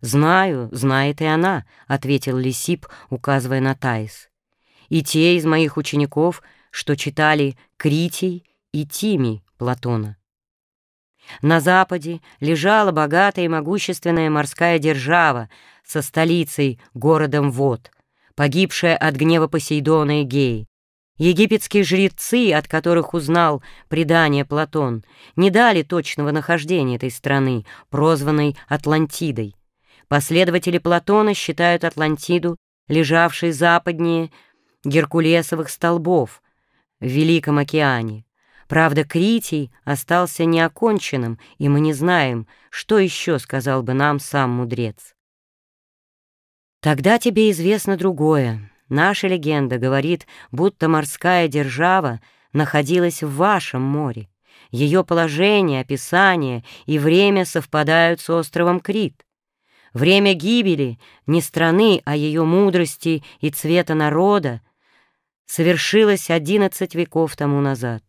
«Знаю, знает и она», — ответил Лисип, указывая на Таис. «И те из моих учеников, что читали Критий и Тимий Платона». На западе лежала богатая и могущественная морская держава со столицей, городом Вод, погибшая от гнева Посейдона и Геи. Египетские жрецы, от которых узнал предание Платон, не дали точного нахождения этой страны, прозванной Атлантидой. Последователи Платона считают Атлантиду, лежавшей западнее Геркулесовых столбов в Великом океане. Правда, Критий остался неоконченным, и мы не знаем, что еще сказал бы нам сам мудрец. Тогда тебе известно другое. Наша легенда говорит, будто морская держава находилась в вашем море. Ее положение, описание и время совпадают с островом Крит. Время гибели не страны, а ее мудрости и цвета народа совершилось одиннадцать веков тому назад.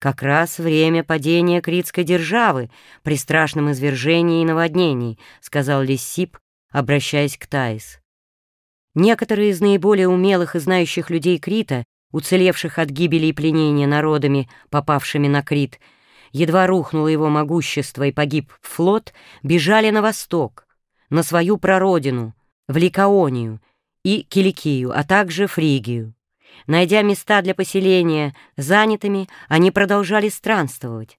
Как раз время падения Критской державы при страшном извержении и наводнении, сказал Лисип, обращаясь к Таис. Некоторые из наиболее умелых и знающих людей Крита, уцелевших от гибели и пленения народами, попавшими на Крит, едва рухнуло его могущество и погиб флот, бежали на восток, на свою прародину, в Ликаонию и Киликию, а также Фригию. Найдя места для поселения занятыми, они продолжали странствовать.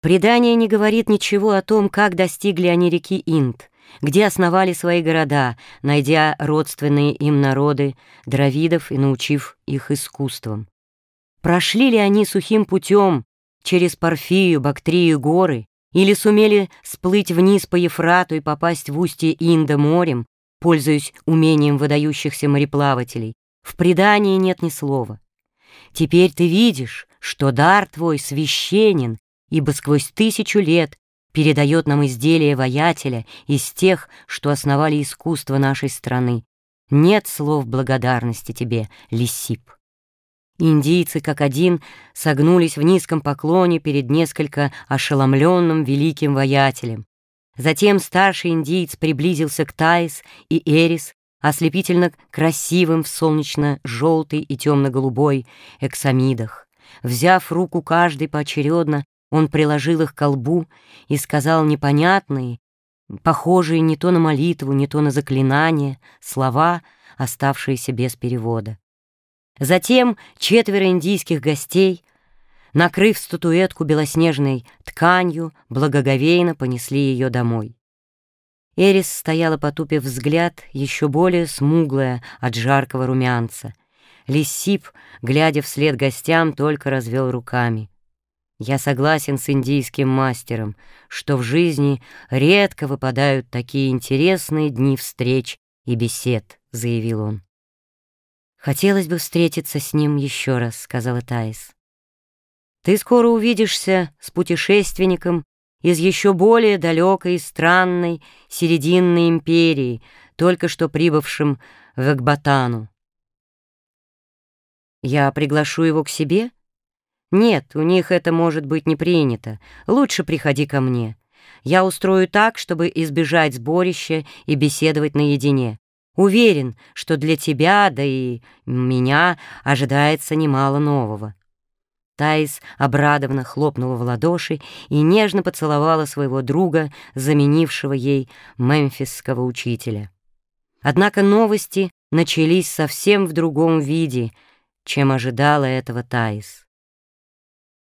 Предание не говорит ничего о том, как достигли они реки Инд, где основали свои города, найдя родственные им народы, дравидов и научив их искусствам. Прошли ли они сухим путем через Парфию, Бактрию, горы, или сумели сплыть вниз по Ефрату и попасть в устье Инда морем, пользуясь умением выдающихся мореплавателей, в предании нет ни слова. Теперь ты видишь, что дар твой священен, ибо сквозь тысячу лет передает нам изделие воятеля из тех, что основали искусство нашей страны. Нет слов благодарности тебе, Лисип. Индийцы, как один, согнулись в низком поклоне перед несколько ошеломленным великим воятелем. Затем старший индиец приблизился к Таис и Эрис ослепительно красивым в солнечно-желтой и темно-голубой эксамидах. Взяв руку каждый поочередно, он приложил их к колбу и сказал непонятные, похожие не то на молитву, не то на заклинание, слова, оставшиеся без перевода. Затем четверо индийских гостей, накрыв статуэтку белоснежной тканью, благоговейно понесли ее домой. Эрис стояла, потупив взгляд, еще более смуглая от жаркого румянца. Лисип, глядя вслед гостям, только развел руками. «Я согласен с индийским мастером, что в жизни редко выпадают такие интересные дни встреч и бесед», — заявил он. «Хотелось бы встретиться с ним еще раз», — сказала Таис. «Ты скоро увидишься с путешественником из еще более далекой и странной Серединной империи, только что прибывшим в Экбатану. Я приглашу его к себе? Нет, у них это может быть не принято. Лучше приходи ко мне. Я устрою так, чтобы избежать сборища и беседовать наедине. Уверен, что для тебя, да и меня, ожидается немало нового. Таис обрадованно хлопнула в ладоши и нежно поцеловала своего друга, заменившего ей мемфисского учителя. Однако новости начались совсем в другом виде, чем ожидала этого Таис.